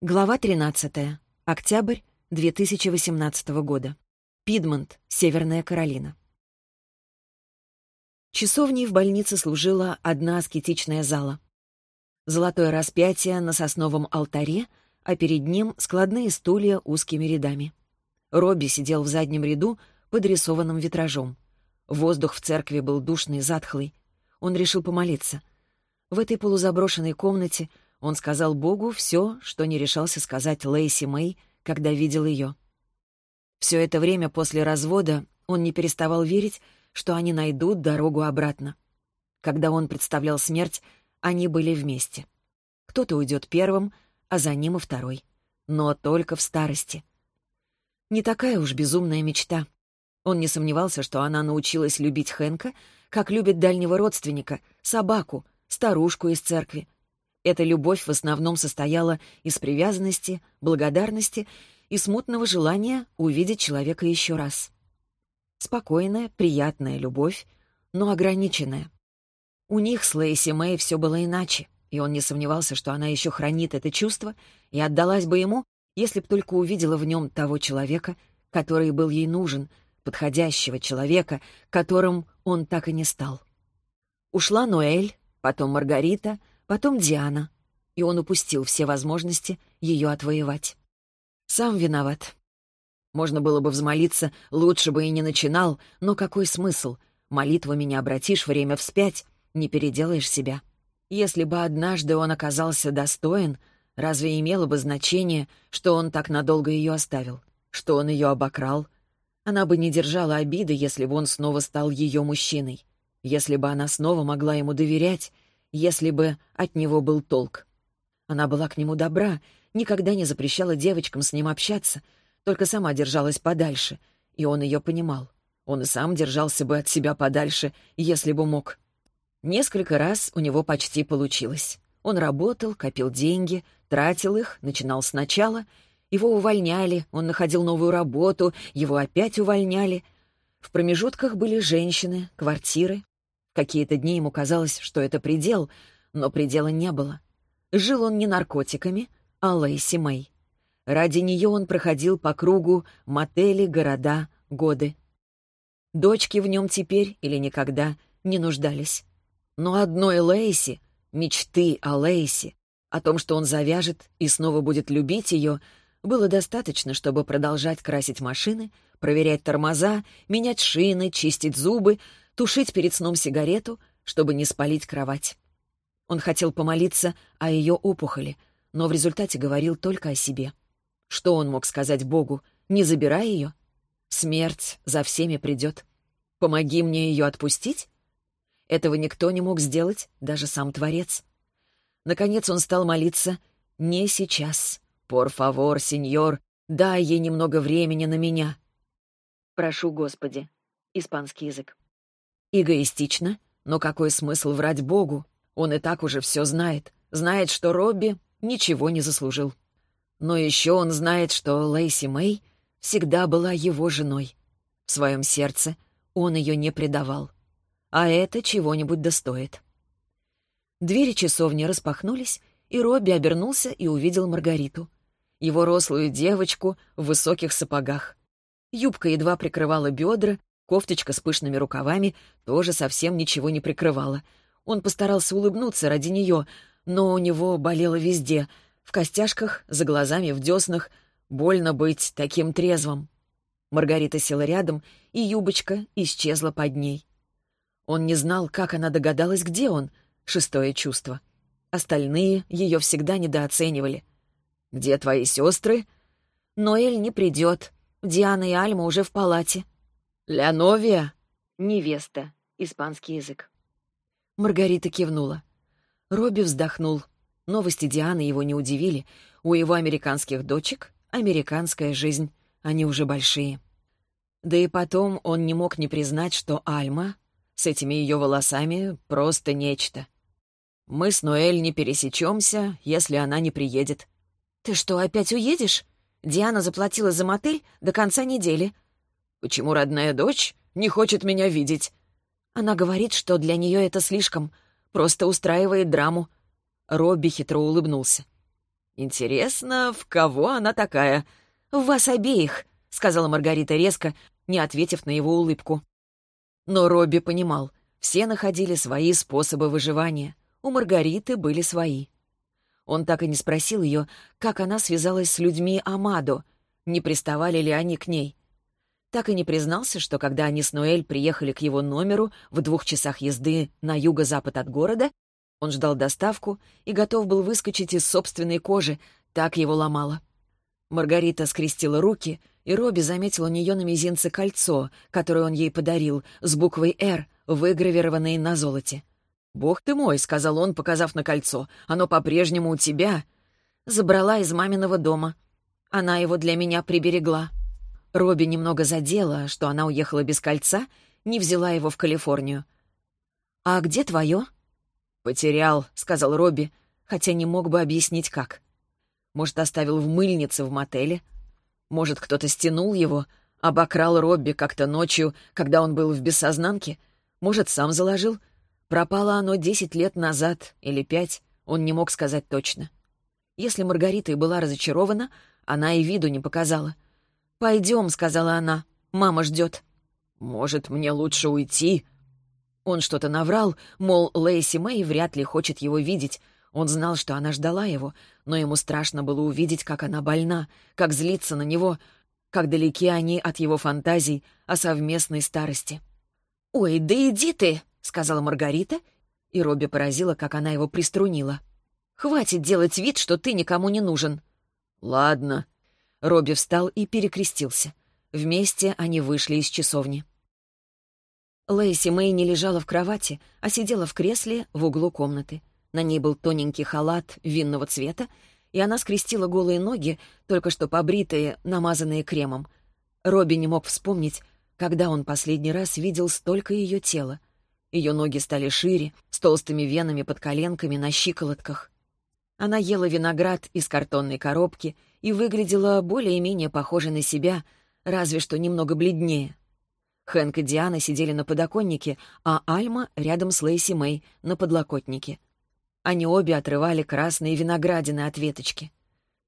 Глава 13. Октябрь 2018 года. Пидмонт, Северная Каролина. Часовней в больнице служила одна аскетичная зала. Золотое распятие на сосновом алтаре, а перед ним складные стулья узкими рядами. Робби сидел в заднем ряду под рисованным витражом. Воздух в церкви был душный, затхлый. Он решил помолиться. В этой полузаброшенной комнате — он сказал Богу все, что не решался сказать Лейси Мэй, когда видел ее. Все это время после развода он не переставал верить, что они найдут дорогу обратно. Когда он представлял смерть, они были вместе. Кто-то уйдет первым, а за ним и второй. Но только в старости. Не такая уж безумная мечта. Он не сомневался, что она научилась любить Хэнка, как любит дальнего родственника, собаку, старушку из церкви, эта любовь в основном состояла из привязанности, благодарности и смутного желания увидеть человека еще раз. Спокойная, приятная любовь, но ограниченная. У них с Лейси Мэй все было иначе, и он не сомневался, что она еще хранит это чувство и отдалась бы ему, если б только увидела в нем того человека, который был ей нужен, подходящего человека, которым он так и не стал. Ушла Ноэль, потом Маргарита — потом Диана, и он упустил все возможности ее отвоевать. Сам виноват. Можно было бы взмолиться, лучше бы и не начинал, но какой смысл? Молитвами не обратишь время вспять, не переделаешь себя. Если бы однажды он оказался достоин, разве имело бы значение, что он так надолго ее оставил? Что он ее обокрал? Она бы не держала обиды, если бы он снова стал ее мужчиной. Если бы она снова могла ему доверять, если бы от него был толк. Она была к нему добра, никогда не запрещала девочкам с ним общаться, только сама держалась подальше, и он ее понимал. Он и сам держался бы от себя подальше, если бы мог. Несколько раз у него почти получилось. Он работал, копил деньги, тратил их, начинал сначала. Его увольняли, он находил новую работу, его опять увольняли. В промежутках были женщины, квартиры, Какие-то дни ему казалось, что это предел, но предела не было. Жил он не наркотиками, а Лейси Мэй. Ради нее он проходил по кругу мотели, города, годы. Дочки в нем теперь или никогда не нуждались. Но одной Лейси, мечты о Лейси, о том, что он завяжет и снова будет любить ее, было достаточно, чтобы продолжать красить машины, проверять тормоза, менять шины, чистить зубы, тушить перед сном сигарету, чтобы не спалить кровать. Он хотел помолиться о ее опухоли, но в результате говорил только о себе. Что он мог сказать Богу? «Не забирай ее? Смерть за всеми придет. Помоги мне ее отпустить?» Этого никто не мог сделать, даже сам Творец. Наконец он стал молиться «Не сейчас. Пор фавор, сеньор, дай ей немного времени на меня». «Прошу, Господи». Испанский язык. Эгоистично, но какой смысл врать Богу? Он и так уже все знает. Знает, что Робби ничего не заслужил. Но еще он знает, что Лейси Мэй всегда была его женой. В своем сердце он ее не предавал. А это чего-нибудь достоит. Двери часовни распахнулись, и Робби обернулся и увидел Маргариту. Его рослую девочку в высоких сапогах. Юбка едва прикрывала бедра, Кофточка с пышными рукавами тоже совсем ничего не прикрывала. Он постарался улыбнуться ради нее, но у него болело везде — в костяшках, за глазами, в деснах. Больно быть таким трезвым. Маргарита села рядом, и юбочка исчезла под ней. Он не знал, как она догадалась, где он, шестое чувство. Остальные ее всегда недооценивали. «Где твои сестры?» «Ноэль не придет. Диана и Альма уже в палате», «Ля «Невеста», испанский язык. Маргарита кивнула. Робби вздохнул. Новости Дианы его не удивили. У его американских дочек американская жизнь. Они уже большие. Да и потом он не мог не признать, что Альма с этими ее волосами просто нечто. Мы с Ноэль не пересечемся, если она не приедет. «Ты что, опять уедешь? Диана заплатила за мотель до конца недели», Почему родная дочь не хочет меня видеть? Она говорит, что для нее это слишком, просто устраивает драму. Робби хитро улыбнулся. «Интересно, в кого она такая?» «В вас обеих», — сказала Маргарита резко, не ответив на его улыбку. Но Робби понимал, все находили свои способы выживания. У Маргариты были свои. Он так и не спросил ее, как она связалась с людьми Амадо, не приставали ли они к ней. Так и не признался, что когда они с Ноэль приехали к его номеру в двух часах езды на юго-запад от города, он ждал доставку и готов был выскочить из собственной кожи, так его ломало. Маргарита скрестила руки, и Робби заметил у нее на мизинце кольцо, которое он ей подарил, с буквой «Р», выгравированной на золоте. «Бог ты мой», — сказал он, показав на кольцо, — «оно по-прежнему у тебя». Забрала из маминого дома. Она его для меня приберегла. Робби немного задела, что она уехала без кольца, не взяла его в Калифорнию. «А где твое?» «Потерял», — сказал Робби, хотя не мог бы объяснить, как. Может, оставил в мыльнице в мотеле? Может, кто-то стянул его, обокрал Робби как-то ночью, когда он был в бессознанке? Может, сам заложил? Пропало оно десять лет назад или пять, он не мог сказать точно. Если Маргарита и была разочарована, она и виду не показала. «Пойдем», — сказала она, — «мама ждет». «Может, мне лучше уйти?» Он что-то наврал, мол, Лейси Мэй вряд ли хочет его видеть. Он знал, что она ждала его, но ему страшно было увидеть, как она больна, как злится на него, как далеки они от его фантазий о совместной старости. «Ой, да иди ты!» — сказала Маргарита, и Робби поразила, как она его приструнила. «Хватит делать вид, что ты никому не нужен». «Ладно». Робби встал и перекрестился. Вместе они вышли из часовни. Лэйси Мэй не лежала в кровати, а сидела в кресле в углу комнаты. На ней был тоненький халат винного цвета, и она скрестила голые ноги, только что побритые, намазанные кремом. Робби не мог вспомнить, когда он последний раз видел столько ее тела. Ее ноги стали шире, с толстыми венами под коленками на щиколотках. Она ела виноград из картонной коробки и выглядела более-менее похожей на себя, разве что немного бледнее. Хэнк и Диана сидели на подоконнике, а Альма рядом с Лейси Мэй на подлокотнике. Они обе отрывали красные виноградины от веточки.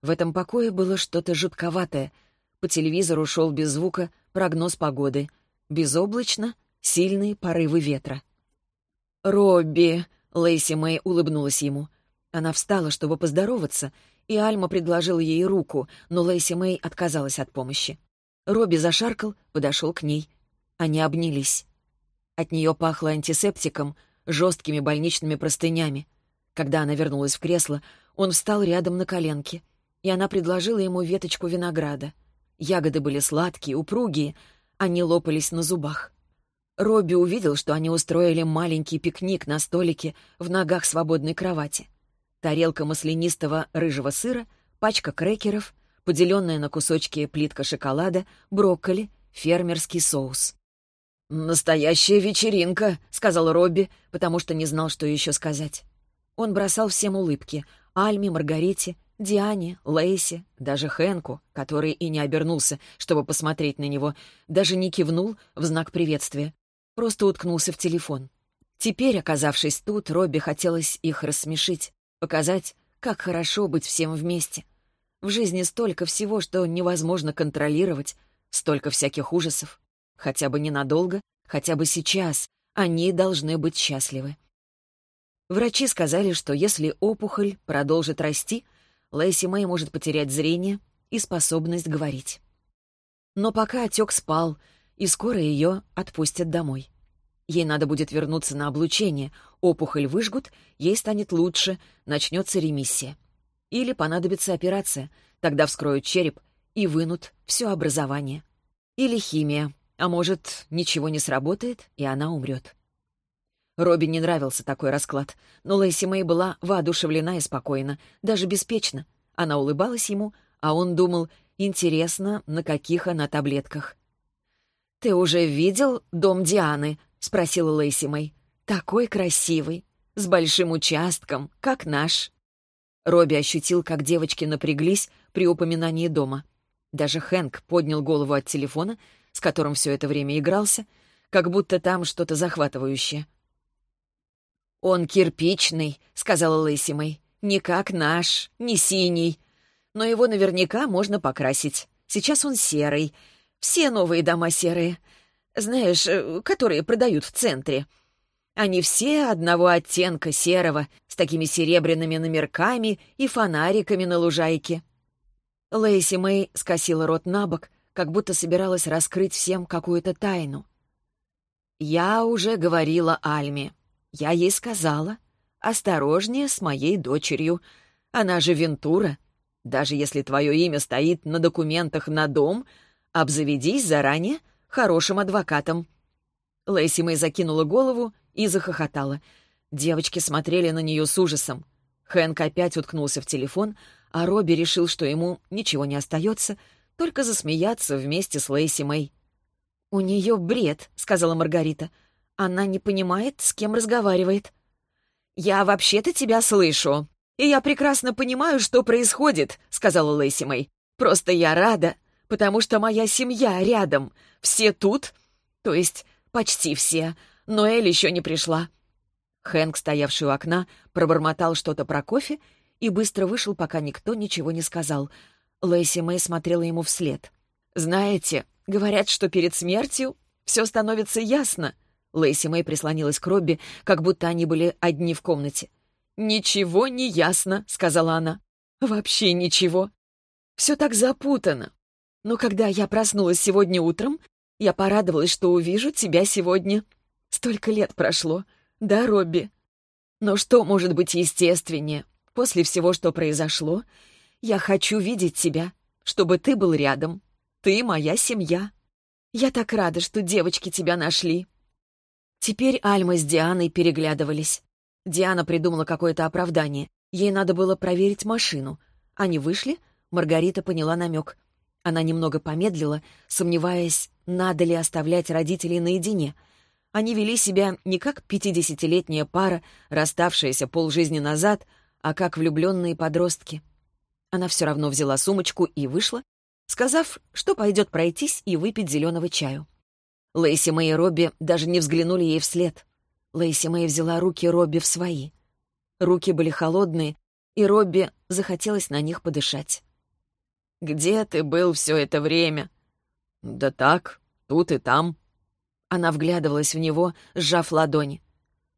В этом покое было что-то жутковатое. По телевизору шел без звука прогноз погоды. Безоблачно, сильные порывы ветра. «Робби!» — Лейси Мэй улыбнулась ему. Она встала, чтобы поздороваться, и Альма предложила ей руку, но Лейси Мэй отказалась от помощи. Робби зашаркал, подошел к ней — они обнялись. От нее пахло антисептиком, жесткими больничными простынями. Когда она вернулась в кресло, он встал рядом на коленке, и она предложила ему веточку винограда. Ягоды были сладкие, упругие, они лопались на зубах. Робби увидел, что они устроили маленький пикник на столике в ногах свободной кровати. Тарелка маслянистого рыжего сыра, пачка крекеров, поделенная на кусочки плитка шоколада, брокколи, фермерский соус. «Настоящая вечеринка», — сказал Робби, потому что не знал, что еще сказать. Он бросал всем улыбки — Альме, Маргарите, Диане, Лейсе, даже Хэнку, который и не обернулся, чтобы посмотреть на него, даже не кивнул в знак приветствия, просто уткнулся в телефон. Теперь, оказавшись тут, Робби хотелось их рассмешить, показать, как хорошо быть всем вместе. В жизни столько всего, что невозможно контролировать, столько всяких ужасов. Хотя бы ненадолго, хотя бы сейчас они должны быть счастливы. Врачи сказали, что если опухоль продолжит расти, Лэйси Мэй может потерять зрение и способность говорить. Но пока отек спал, и скоро ее отпустят домой. Ей надо будет вернуться на облучение, опухоль выжгут, ей станет лучше, начнется ремиссия. Или понадобится операция, тогда вскроют череп и вынут все образование. Или химия, а может, ничего не сработает, и она умрет. Робби не нравился такой расклад, но Лэйси Мэй была воодушевлена и спокойна, даже беспечна. Она улыбалась ему, а он думал, интересно, на каких она таблетках. «Ты уже видел дом Дианы?» — спросила Лэйси Мэй. «Такой красивый, с большим участком, как наш». Робби ощутил, как девочки напряглись при упоминании дома. Даже Хэнк поднял голову от телефона с которым все это время игрался, как будто там что-то захватывающее. «Он кирпичный», — сказала Лэйси Мэй. Не как наш, не синий. Но его наверняка можно покрасить. Сейчас он серый. Все новые дома серые. Знаешь, э, которые продают в центре. Они все одного оттенка серого, с такими серебряными номерками и фонариками на лужайке. Лейси Мэй скосила рот на бок, как будто собиралась раскрыть всем какую-то тайну. «Я уже говорила Альме. Я ей сказала. Осторожнее с моей дочерью. Она же Вентура. Даже если твое имя стоит на документах на дом, обзаведись заранее хорошим адвокатом». Лэйси Мэй закинула голову и захохотала. Девочки смотрели на нее с ужасом. Хэнк опять уткнулся в телефон, а Робби решил, что ему ничего не остается, только засмеяться вместе с Лейси Мэй. «У нее бред», — сказала Маргарита. «Она не понимает, с кем разговаривает». «Я вообще-то тебя слышу, и я прекрасно понимаю, что происходит», — сказала Лейси Мэй. «Просто я рада, потому что моя семья рядом. Все тут, то есть почти все, но Эль еще не пришла». Хэнк, стоявший у окна, пробормотал что-то про кофе и быстро вышел, пока никто ничего не сказал. Лэйси Мэй смотрела ему вслед. «Знаете, говорят, что перед смертью все становится ясно». Лэйси Мэй прислонилась к Робби, как будто они были одни в комнате. «Ничего не ясно», — сказала она. «Вообще ничего. Все так запутано. Но когда я проснулась сегодня утром, я порадовалась, что увижу тебя сегодня. Столько лет прошло. Да, Робби? Но что может быть естественнее? После всего, что произошло, я хочу видеть тебя, чтобы ты был рядом. Ты моя семья. Я так рада, что девочки тебя нашли». Теперь Альма с Дианой переглядывались. Диана придумала какое-то оправдание. Ей надо было проверить машину. Они вышли, Маргарита поняла намек. Она немного помедлила, сомневаясь, надо ли оставлять родителей наедине. Они вели себя не как пятидесятилетняя пара, расставшаяся полжизни назад, а как влюбленные подростки. Она все равно взяла сумочку и вышла, сказав, что пойдет пройтись и выпить зеленого чаю. Лейси Мэй и Робби даже не взглянули ей вслед. Лейси Мэй взяла руки Робби в свои. Руки были холодные, и Робби захотелось на них подышать. «Где ты был все это время?» «Да так, тут и там». Она вглядывалась в него, сжав ладони.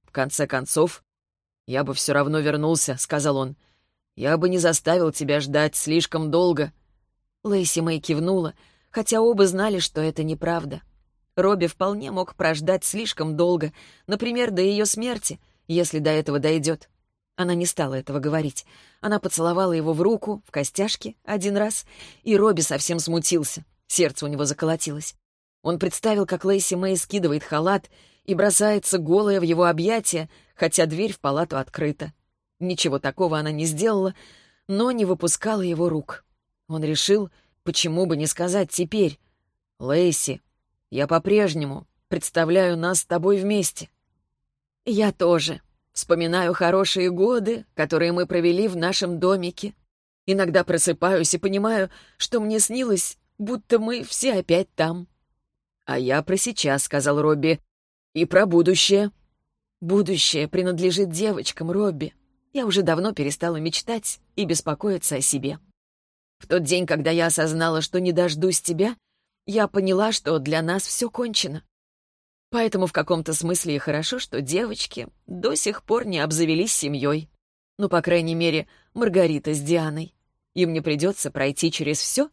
«В конце концов, «Я бы все равно вернулся», — сказал он. «Я бы не заставил тебя ждать слишком долго». Лэйси Мэй кивнула, хотя оба знали, что это неправда. Робби вполне мог прождать слишком долго, например, до ее смерти, если до этого дойдет. Она не стала этого говорить. Она поцеловала его в руку, в костяшки, один раз, и Робби совсем смутился. Сердце у него заколотилось. Он представил, как Лейси Мэй скидывает халат и бросается голая в его объятия, хотя дверь в палату открыта. Ничего такого она не сделала, но не выпускала его рук. Он решил, почему бы не сказать теперь. «Лейси, я по-прежнему представляю нас с тобой вместе». «Я тоже. Вспоминаю хорошие годы, которые мы провели в нашем домике. Иногда просыпаюсь и понимаю, что мне снилось, будто мы все опять там». «А я про сейчас», — сказал Робби, — «и про будущее». Будущее принадлежит девочкам, Робби. Я уже давно перестала мечтать и беспокоиться о себе. В тот день, когда я осознала, что не дождусь тебя, я поняла, что для нас все кончено. Поэтому в каком-то смысле и хорошо, что девочки до сих пор не обзавелись семьей. Ну, по крайней мере, Маргарита с Дианой. Им не придется пройти через все,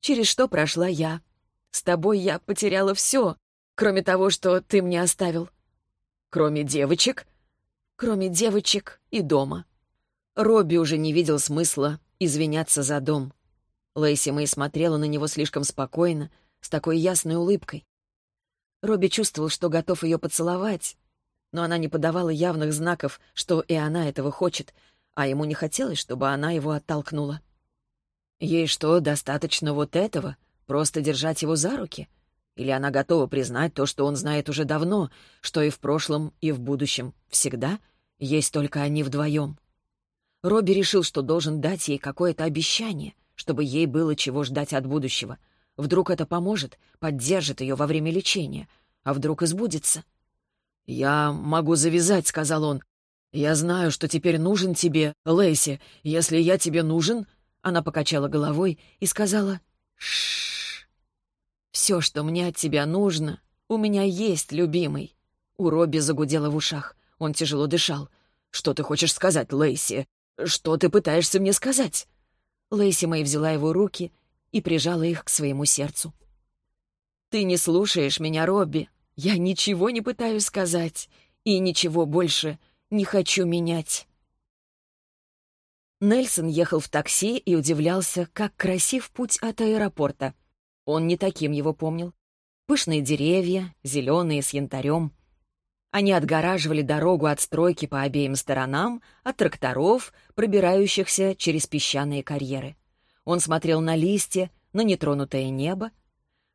через что прошла я. С тобой я потеряла все, кроме того, что ты мне оставил. Кроме девочек? Кроме девочек и дома. Робби уже не видел смысла извиняться за дом. Лейси Мэй смотрела на него слишком спокойно, с такой ясной улыбкой. Робби чувствовал, что готов ее поцеловать, но она не подавала явных знаков, что и она этого хочет, а ему не хотелось, чтобы она его оттолкнула. Ей что, достаточно вот этого? Просто держать его за руки? Или она готова признать то, что он знает уже давно, что и в прошлом, и в будущем всегда есть только они вдвоем? Робби решил, что должен дать ей какое-то обещание, чтобы ей было чего ждать от будущего. Вдруг это поможет, поддержит ее во время лечения, а вдруг избудется. «Я могу завязать», — сказал он. «Я знаю, что теперь нужен тебе, Лейси. Если я тебе нужен...» Она покачала головой и сказала «Шшш». «Все, что мне от тебя нужно, у меня есть, любимый». У Робби загудело в ушах. Он тяжело дышал. «Что ты хочешь сказать, Лейси? Что ты пытаешься мне сказать?» Лейси Мэй взяла его руки и прижала их к своему сердцу. «Ты не слушаешь меня, Робби. Я ничего не пытаюсь сказать и ничего больше не хочу менять». Нельсон ехал в такси и удивлялся, как красив путь от аэропорта. Он не таким его помнил. Пышные деревья, зеленые с янтарем. Они отгораживали дорогу от стройки по обеим сторонам, от тракторов, пробирающихся через песчаные карьеры. Он смотрел на листья, на нетронутое небо.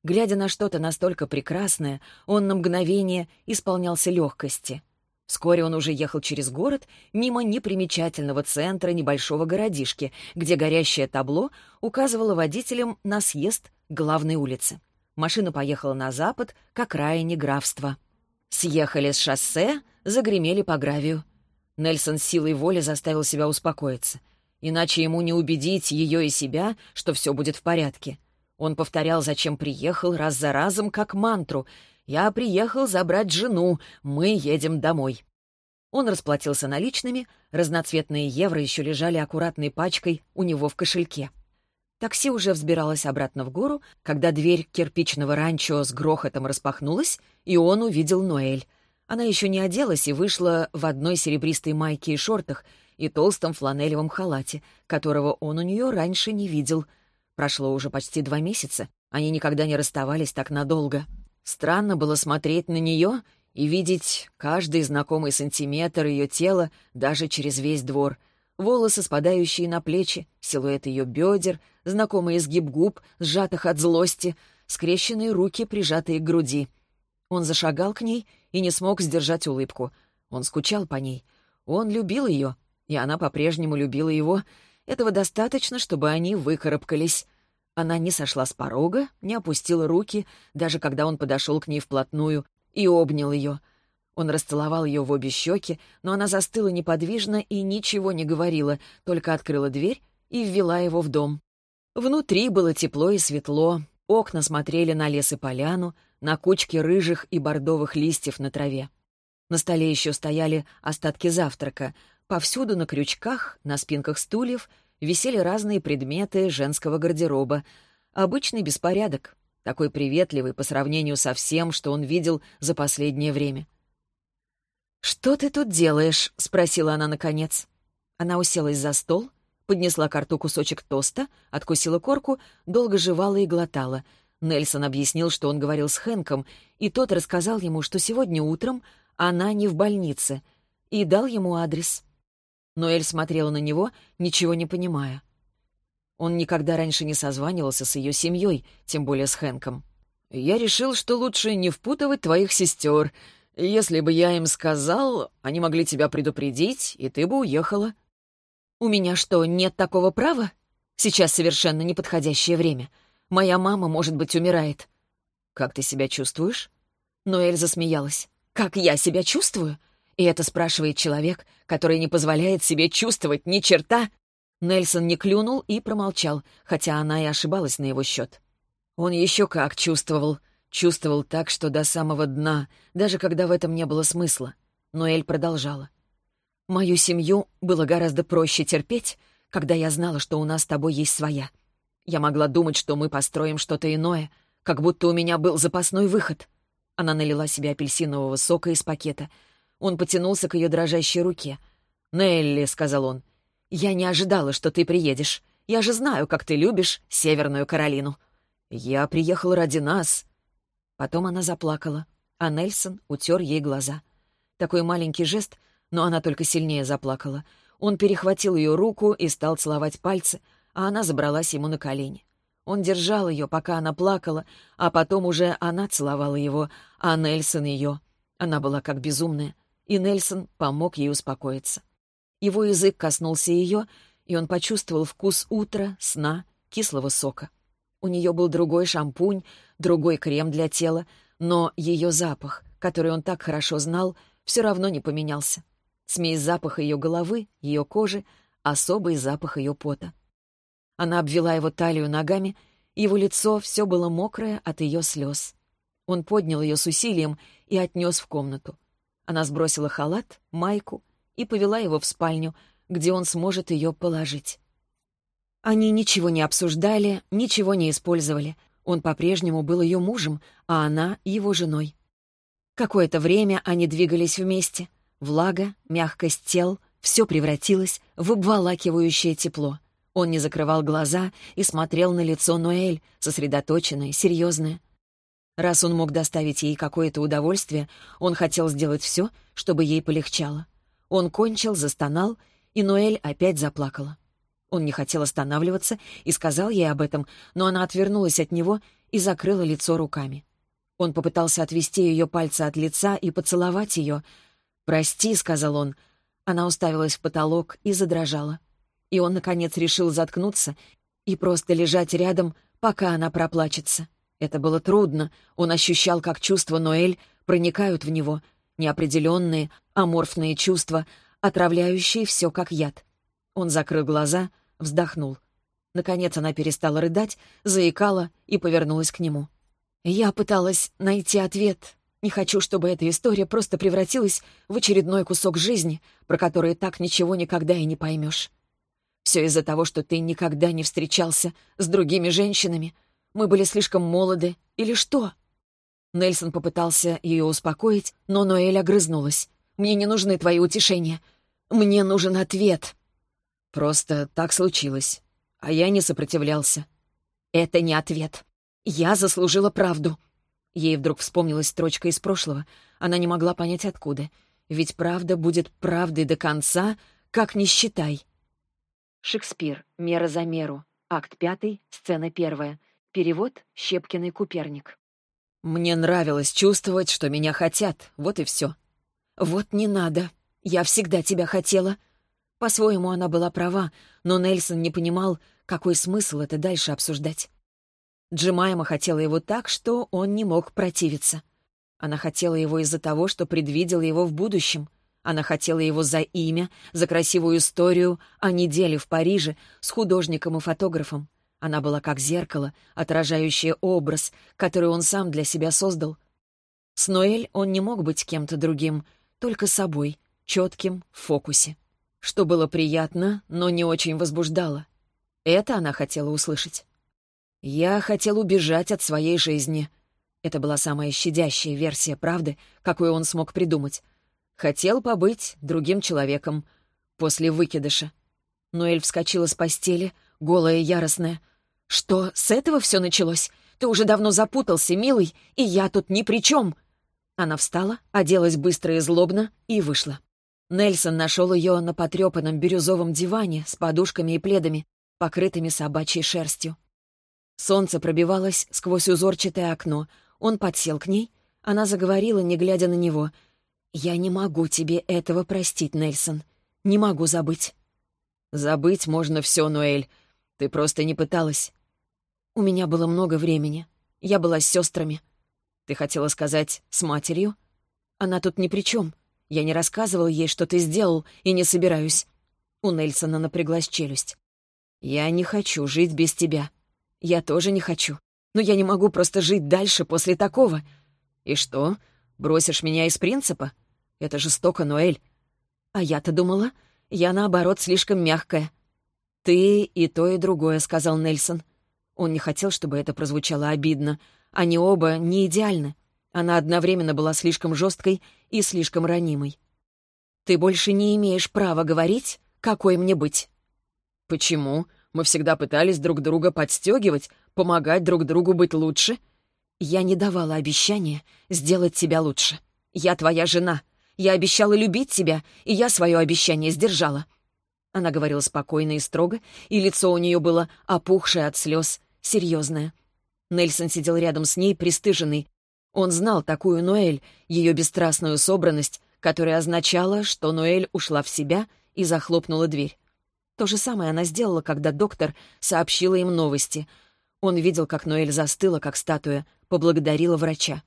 Глядя на что-то настолько прекрасное, он на мгновение исполнялся легкости — Вскоре он уже ехал через город, мимо непримечательного центра небольшого городишки, где горящее табло указывало водителям на съезд главной улицы. Машина поехала на запад, к окраине графства. Съехали с шоссе, загремели по гравию. Нельсон силой воли заставил себя успокоиться. Иначе ему не убедить ее и себя, что все будет в порядке. Он повторял, зачем приехал, раз за разом, как мантру — «Я приехал забрать жену. Мы едем домой». Он расплатился наличными, разноцветные евро еще лежали аккуратной пачкой у него в кошельке. Такси уже взбиралось обратно в гору, когда дверь кирпичного ранчо с грохотом распахнулась, и он увидел Ноэль. Она еще не оделась и вышла в одной серебристой майке и шортах и толстом фланелевом халате, которого он у нее раньше не видел. Прошло уже почти два месяца, они никогда не расставались так надолго. Странно было смотреть на нее и видеть каждый знакомый сантиметр ее тела даже через весь двор. Волосы, спадающие на плечи, силуэт ее бедер, знакомый изгиб губ, сжатых от злости, скрещенные руки, прижатые к груди. Он зашагал к ней и не смог сдержать улыбку. Он скучал по ней. Он любил ее, и она по-прежнему любила его. Этого достаточно, чтобы они выкарабкались. Она не сошла с порога, не опустила руки, даже когда он подошел к ней вплотную и обнял ее. Он расцеловал ее в обе щеки, но она застыла неподвижно и ничего не говорила, только открыла дверь и ввела его в дом. Внутри было тепло и светло, окна смотрели на лес и поляну, на кучки рыжих и бордовых листьев на траве. На столе еще стояли остатки завтрака. Повсюду на крючках, на спинках стульев висели разные предметы женского гардероба. Обычный беспорядок, такой приветливый по сравнению со всем, что он видел за последнее время. «Что ты тут делаешь?» — спросила она наконец. Она уселась за стол, поднесла к рту кусочек тоста, откусила корку, долго жевала и глотала. Нельсон объяснил, что он говорил с Хэнком, и тот рассказал ему, что сегодня утром она не в больнице, и дал ему адрес. Ноэль смотрела на него, ничего не понимая. Он никогда раньше не созванивался с ее семьей, тем более с Хэнком. «Я решил, что лучше не впутывать твоих сестер. Если бы я им сказал, они могли тебя предупредить, и ты бы уехала». «У меня что, нет такого права? Сейчас совершенно неподходящее время. Моя мама, может быть, умирает». «Как ты себя чувствуешь?» Ноэль засмеялась. «Как я себя чувствую? И это спрашивает человек, который не позволяет себе чувствовать ни черта. Нельсон не клюнул и промолчал, хотя она и ошибалась на его счет. Он еще как чувствовал. Чувствовал так, что до самого дна, даже когда в этом не было смысла. Но Эль продолжала. «Мою семью было гораздо проще терпеть, когда я знала, что у нас с тобой есть своя. Я могла думать, что мы построим что-то иное, как будто у меня был запасной выход». Она налила себе апельсинового сока из пакета — он потянулся к ее дрожащей руке. «Нелли», — сказал он, — «я не ожидала, что ты приедешь. Я же знаю, как ты любишь Северную Каролину». «Я приехал ради нас». Потом она заплакала, а Нельсон утер ей глаза. Такой маленький жест, но она только сильнее заплакала. Он перехватил ее руку и стал целовать пальцы, а она забралась ему на колени. Он держал ее, пока она плакала, а потом уже она целовала его, а Нельсон ее. Она была как безумная и Нельсон помог ей успокоиться. Его язык коснулся ее, и он почувствовал вкус утра, сна, кислого сока. У нее был другой шампунь, другой крем для тела, но ее запах, который он так хорошо знал, все равно не поменялся. Смесь запаха ее головы, ее кожи, особый запах ее пота. Она обвела его талию ногами, его лицо все было мокрое от ее слез. Он поднял ее с усилием и отнес в комнату. Она сбросила халат, майку и повела его в спальню, где он сможет ее положить. Они ничего не обсуждали, ничего не использовали. Он по-прежнему был ее мужем, а она — его женой. Какое-то время они двигались вместе. Влага, мягкость тел — все превратилось в обволакивающее тепло. Он не закрывал глаза и смотрел на лицо Ноэль, сосредоточенное, серьезное. Раз он мог доставить ей какое-то удовольствие, он хотел сделать все, чтобы ей полегчало. Он кончил, застонал, и Ноэль опять заплакала. Он не хотел останавливаться и сказал ей об этом, но она отвернулась от него и закрыла лицо руками. Он попытался отвести ее пальцы от лица и поцеловать ее. «Прости», — сказал он. Она уставилась в потолок и задрожала. И он, наконец, решил заткнуться и просто лежать рядом, пока она проплачется. Это было трудно. Он ощущал, как чувства Ноэль проникают в него. Неопределенные, аморфные чувства, отравляющие все как яд. Он закрыл глаза — вздохнул. Наконец она перестала рыдать, заикала и повернулась к нему. «Я пыталась найти ответ. Не хочу, чтобы эта история просто превратилась в очередной кусок жизни, про который так ничего никогда и не поймешь. Все из-за того, что ты никогда не встречался с другими женщинами. Мы были слишком молоды. Или что?» Нельсон попытался ее успокоить, но Ноэль огрызнулась. «Мне не нужны твои утешения. Мне нужен ответ». Просто так случилось. А я не сопротивлялся. Это не ответ. Я заслужила правду. Ей вдруг вспомнилась строчка из прошлого. Она не могла понять, откуда. Ведь правда будет правдой до конца, как не считай. Шекспир. Мера за меру. Акт пятый, сцена первая. Перевод Щепкиный Куперник. Мне нравилось чувствовать, что меня хотят. Вот и все. Вот не надо. Я всегда тебя хотела. По-своему, она была права, но Нельсон не понимал, какой смысл это дальше обсуждать. Джимайма хотела его так, что он не мог противиться. Она хотела его из-за того, что предвидела его в будущем. Она хотела его за имя, за красивую историю о неделе в Париже с художником и фотографом. Она была как зеркало, отражающее образ, который он сам для себя создал. С Ноэль он не мог быть кем-то другим, только собой, четким в фокусе что было приятно, но не очень возбуждало. Это она хотела услышать. «Я хотел убежать от своей жизни». Это была самая щадящая версия правды, какую он смог придумать. Хотел побыть другим человеком после выкидыша. Ноэль вскочила с постели, голая и яростная. «Что, с этого все началось? Ты уже давно запутался, милый, и я тут ни при чем!» Она встала, оделась быстро и злобно и вышла. Нельсон нашел ее на потрепанном бирюзовом диване с подушками и пледами, покрытыми собачьей шерстью. Солнце пробивалось сквозь узорчатое окно. Он подсел к ней. Она заговорила, не глядя на него. «Я не могу тебе этого простить, Нельсон. Не могу забыть». «Забыть можно все, Ноэль. Ты просто не пыталась». «У меня было много времени. Я была с сестрами». «Ты хотела сказать, с матерью?» «Она тут ни при чем. Я не рассказывал ей, что ты сделал, и не собираюсь». У Нельсона напряглась челюсть. «Я не хочу жить без тебя. Я тоже не хочу. Но я не могу просто жить дальше после такого. И что, бросишь меня из принципа? Это жестоко, Ноэль. А я-то думала, я, наоборот, слишком мягкая. «Ты и то, и другое», — сказал Нельсон. Он не хотел, чтобы это прозвучало обидно. Они оба не идеальны. Она одновременно была слишком жесткой и слишком ранимой. «Ты больше не имеешь права говорить, какой мне быть». «Почему? Мы всегда пытались друг друга подстегивать, помогать друг другу быть лучше». «Я не давала обещания сделать тебя лучше. Я твоя жена. Я обещала любить тебя, и я свое обещание сдержала». Она говорила спокойно и строго, и лицо у нее было опухшее от слез, серьезное. Нельсон сидел рядом с ней, пристыженный, он знал такую Ноэль, ее бесстрастную собранность, которая означала, что Ноэль ушла в себя и захлопнула дверь. То же самое она сделала, когда доктор сообщила им новости. Он видел, как Ноэль застыла, как статуя, поблагодарила врача.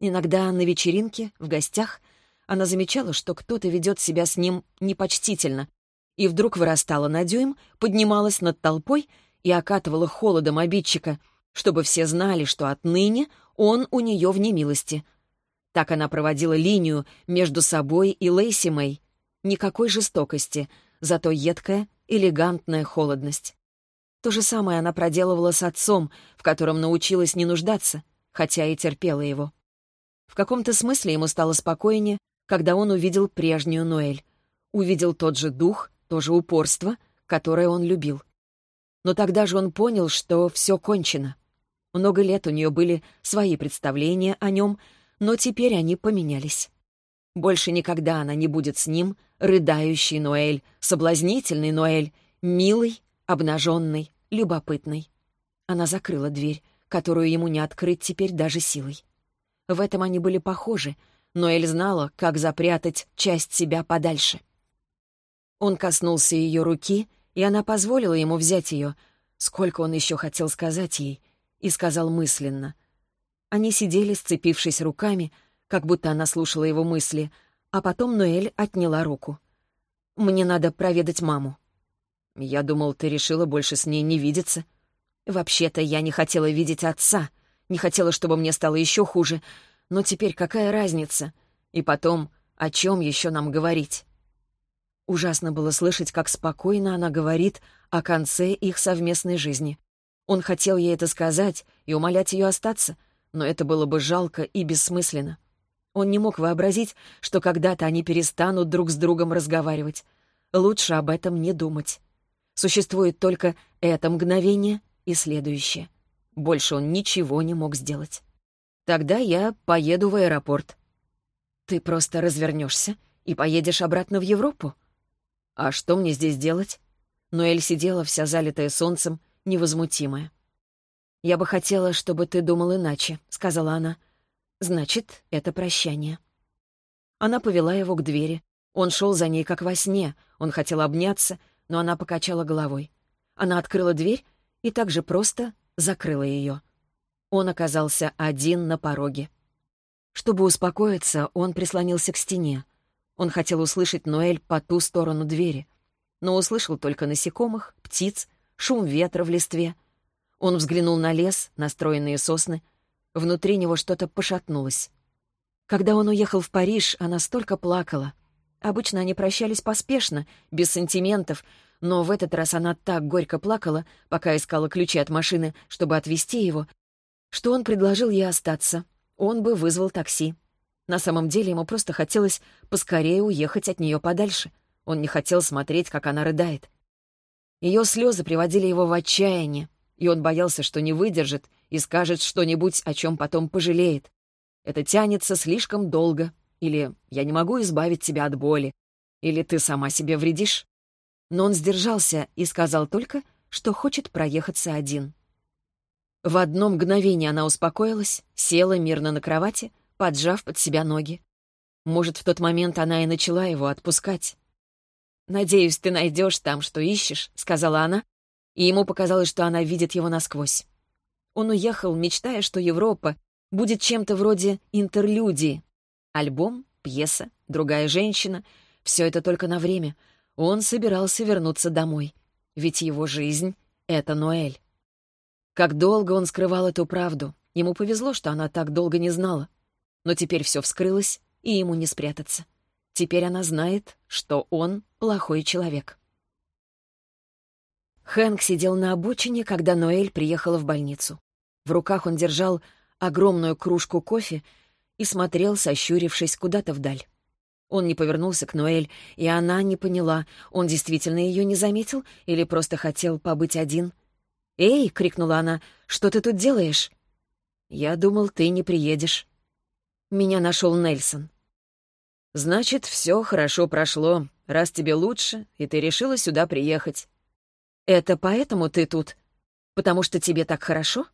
Иногда на вечеринке, в гостях, Она замечала, что кто-то ведет себя с ним непочтительно, и вдруг вырастала на дюйм, поднималась над толпой и окатывала холодом обидчика, чтобы все знали, что отныне он у нее в немилости. Так она проводила линию между собой и Лейси Мэй. Никакой жестокости, зато едкая, элегантная холодность. То же самое она проделывала с отцом, в котором научилась не нуждаться, хотя и терпела его. В каком-то смысле ему стало спокойнее, когда он увидел прежнюю Ноэль. Увидел тот же дух, то же упорство, которое он любил. Но тогда же он понял, что все кончено. Много лет у нее были свои представления о нем, но теперь они поменялись. Больше никогда она не будет с ним, рыдающий Ноэль, соблазнительный Ноэль, милый, обнаженный, любопытный. Она закрыла дверь, которую ему не открыть теперь даже силой. В этом они были похожи, но Эль знала, как запрятать часть себя подальше. Он коснулся ее руки, и она позволила ему взять ее, сколько он еще хотел сказать ей, и сказал мысленно. Они сидели, сцепившись руками, как будто она слушала его мысли, а потом Ноэль отняла руку. «Мне надо проведать маму». «Я думал, ты решила больше с ней не видеться». «Вообще-то я не хотела видеть отца, не хотела, чтобы мне стало еще хуже. Но теперь какая разница? И потом, о чем еще нам говорить?» Ужасно было слышать, как спокойно она говорит о конце их совместной жизни. Он хотел ей это сказать и умолять ее остаться, но это было бы жалко и бессмысленно. Он не мог вообразить, что когда-то они перестанут друг с другом разговаривать. Лучше об этом не думать. Существует только это мгновение и следующее. Больше он ничего не мог сделать. Тогда я поеду в аэропорт. Ты просто развернешься и поедешь обратно в Европу? А что мне здесь делать? Ноэль сидела вся залитая солнцем, невозмутимая. «Я бы хотела, чтобы ты думал иначе», — сказала она. «Значит, это прощание». Она повела его к двери. Он шел за ней, как во сне. Он хотел обняться, но она покачала головой. Она открыла дверь и так же просто закрыла ее. Он оказался один на пороге. Чтобы успокоиться, он прислонился к стене. Он хотел услышать Ноэль по ту сторону двери, но услышал только насекомых, птиц, шум ветра в листве. Он взглянул на лес, настроенные сосны. Внутри него что-то пошатнулось. Когда он уехал в Париж, она столько плакала. Обычно они прощались поспешно, без сантиментов, но в этот раз она так горько плакала, пока искала ключи от машины, чтобы отвезти его, что он предложил ей остаться. Он бы вызвал такси. На самом деле ему просто хотелось поскорее уехать от нее подальше. Он не хотел смотреть, как она рыдает. Ее слезы приводили его в отчаяние, и он боялся, что не выдержит и скажет что-нибудь, о чем потом пожалеет. Это тянется слишком долго, или «я не могу избавить тебя от боли», или «ты сама себе вредишь». Но он сдержался и сказал только, что хочет проехаться один. В одно мгновение она успокоилась, села мирно на кровати, поджав под себя ноги. Может, в тот момент она и начала его отпускать. «Надеюсь, ты найдешь там, что ищешь», — сказала она, и ему показалось, что она видит его насквозь. Он уехал, мечтая, что Европа будет чем-то вроде интерлюдии. Альбом, пьеса, другая женщина — все это только на время — он собирался вернуться домой. Ведь его жизнь — это Ноэль. Как долго он скрывал эту правду. Ему повезло, что она так долго не знала. Но теперь все вскрылось, и ему не спрятаться. Теперь она знает, что он плохой человек. Хэнк сидел на обочине, когда Ноэль приехала в больницу. В руках он держал огромную кружку кофе и смотрел, сощурившись куда-то вдаль. Он не повернулся к Ноэль, и она не поняла, он действительно ее не заметил или просто хотел побыть один. «Эй!» — крикнула она. «Что ты тут делаешь?» «Я думал, ты не приедешь». Меня нашел Нельсон. «Значит, все хорошо прошло, раз тебе лучше, и ты решила сюда приехать». «Это поэтому ты тут? Потому что тебе так хорошо?»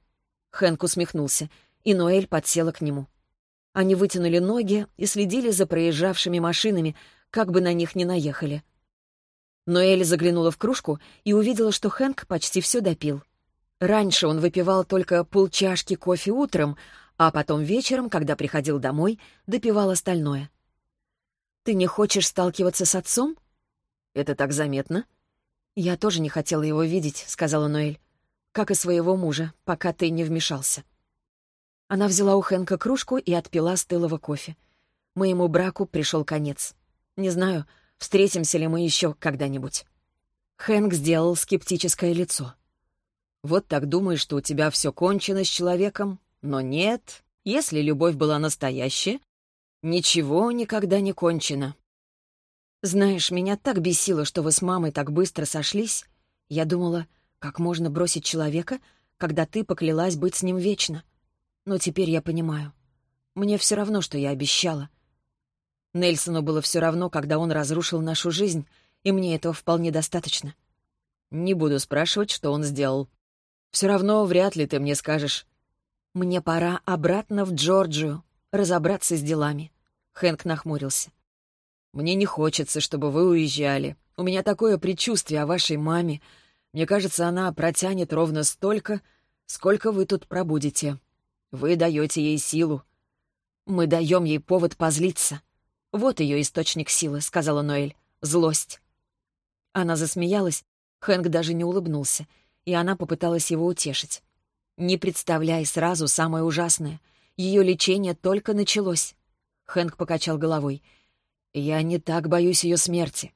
Хэнк усмехнулся, и Ноэль подсела к нему. Они вытянули ноги и следили за проезжавшими машинами, как бы на них ни наехали. Но Элли заглянула в кружку и увидела, что Хэнк почти все допил. Раньше он выпивал только полчашки кофе утром, а потом вечером, когда приходил домой, допивал остальное. Ты не хочешь сталкиваться с отцом? Это так заметно? Я тоже не хотела его видеть, сказала Ноэль. Как и своего мужа, пока ты не вмешался. Она взяла у Хэнка кружку и отпила стылого кофе. Моему браку пришел конец. Не знаю, встретимся ли мы еще когда-нибудь. Хэнк сделал скептическое лицо. «Вот так думаешь, что у тебя все кончено с человеком? Но нет, если любовь была настоящая, ничего никогда не кончено». «Знаешь, меня так бесило, что вы с мамой так быстро сошлись. Я думала, как можно бросить человека, когда ты поклялась быть с ним вечно. Но теперь я понимаю. Мне все равно, что я обещала. Нельсону было все равно, когда он разрушил нашу жизнь, и мне этого вполне достаточно. Не буду спрашивать, что он сделал. Все равно вряд ли ты мне скажешь. Мне пора обратно в Джорджию, разобраться с делами. Хэнк нахмурился. Мне не хочется, чтобы вы уезжали. У меня такое предчувствие о вашей маме. Мне кажется, она протянет ровно столько, сколько вы тут пробудете. Вы даете ей силу. Мы даем ей повод позлиться. Вот ее источник силы, сказала Ноэль. Злость. Она засмеялась. Хэнк даже не улыбнулся, и она попыталась его утешить. «Не представляй сразу самое ужасное. Ее лечение только началось». Хэнк покачал головой. «Я не так боюсь ее смерти.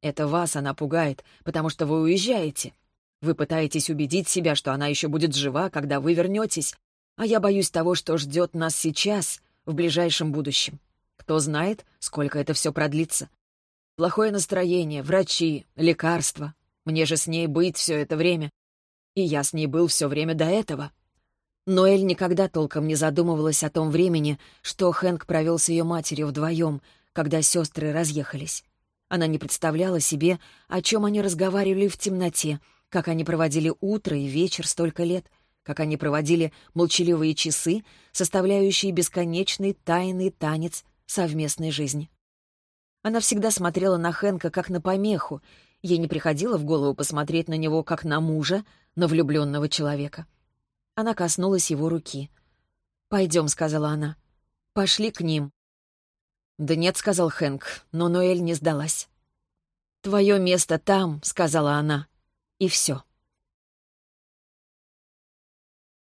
Это вас она пугает, потому что вы уезжаете. Вы пытаетесь убедить себя, что она еще будет жива, когда вы вернетесь, а я боюсь того, что ждет нас сейчас, в ближайшем будущем. Кто знает, сколько это все продлится. Плохое настроение, врачи, лекарства. Мне же с ней быть все это время. И я с ней был все время до этого. Ноэль никогда толком не задумывалась о том времени, что Хэнк провел с ее матерью вдвоем, когда сестры разъехались. Она не представляла себе, о чем они разговаривали в темноте, как они проводили утро и вечер столько лет — как они проводили молчаливые часы, составляющие бесконечный тайный танец совместной жизни. Она всегда смотрела на Хэнка как на помеху, ей не приходило в голову посмотреть на него как на мужа, на влюбленного человека. Она коснулась его руки. «Пойдем», — сказала она. «Пошли к ним». «Да нет», — сказал Хэнк, но Ноэль не сдалась. «Твое место там», — сказала она. И все.